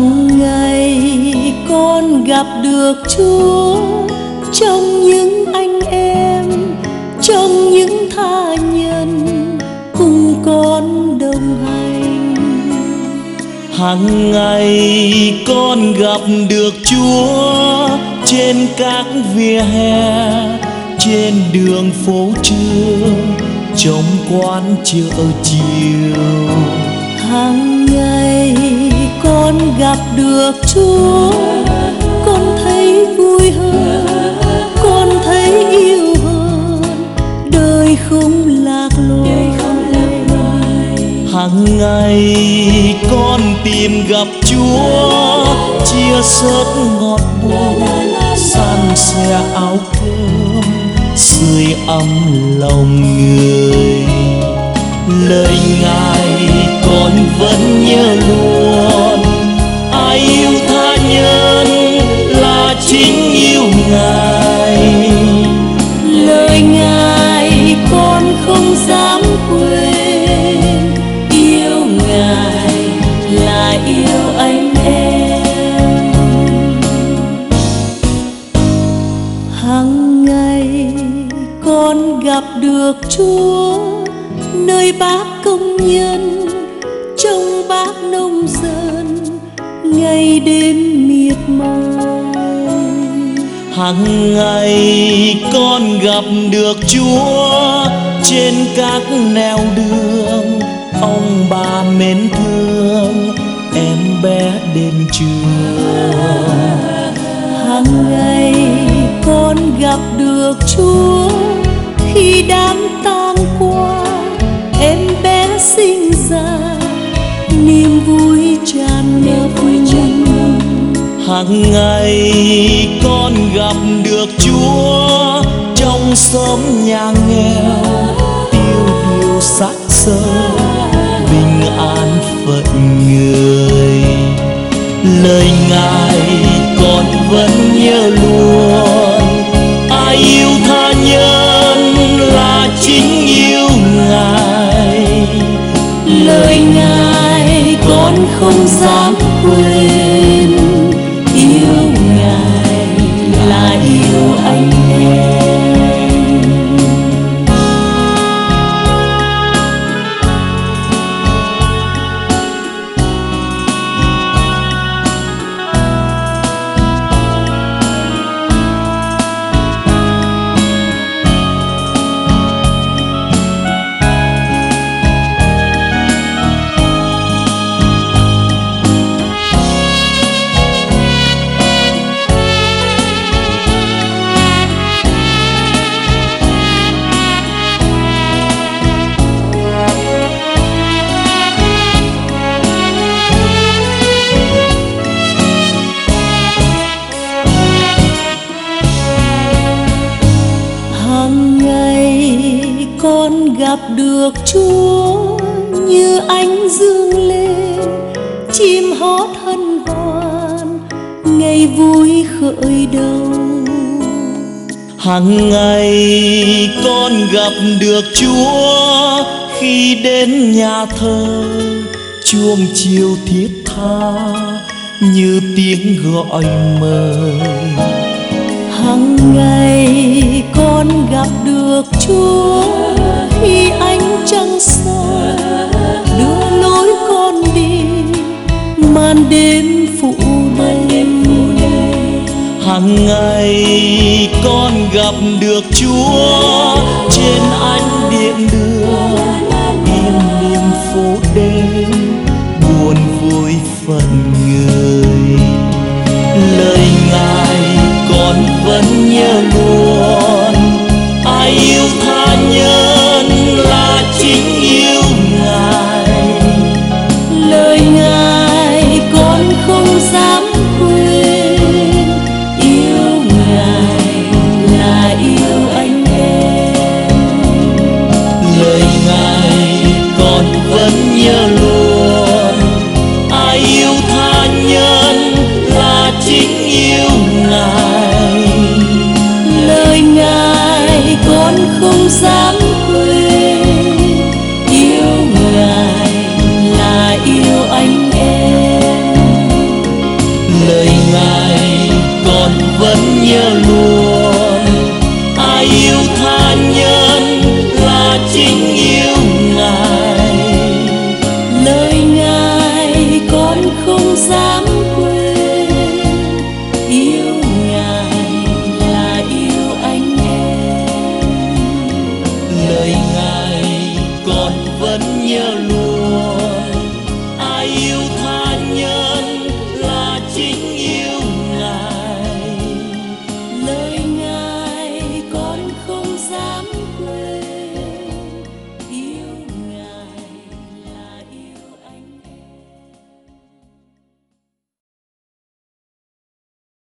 hàng ngày con gặp được chúa, trong những anh em, trong những tha nhân cùng con đồng hành. Hàng ngày con gặp được chúa trên các vỉa hè, trên đường phố trường trong quán chợ chiều. Hàng ngày con gặp được Chúa, con thấy vui hơn, con thấy yêu hơn. Đời không lạc lối. Hàng ngày con tìm gặp Chúa, chia sớt ngọt buồn san sẻ áo cơm, sưởi ấm lòng người. Lời ngài ngày con gặp được chúa nơi bác công nhân trong bác nông dân ngày đêm miệt mài. Hàng ngày con gặp được Chúa trên các nẻo đường ông bà mến thương em bé đến trường. Hàng ngày được Chúa khi đám tang qua. Em bé sinh ra, niềm vui tràn ngập. Hàng ngày con gặp được Chúa, trong xóm nhà nghèo tiêu điều sắc sơ bình an phận người. Lời ngài con vẫn nhớ luôn không dám quên. Được chúa như ánh dương lên chim hót hân hoan ngày vui khởi đầu. Hàng ngày con gặp được Chúa khi đến nhà thờ chuông chiều thiết tha như tiếng gọi mời. Hàng ngày con gặp được chúa hàng ngày con gặp được Chúa trên ánh điện đường im niềm phố đêm, buồn vui phận người. Lời ngài con vẫn nhớ luôn đời ngài còn vẫn nhớ luôn. Ai yêu tha nhân là chính yêu ngài. Lời ngài con không dám quên. Yêu ngài là yêu anh em. Lời ngài con vẫn nhớ luôn.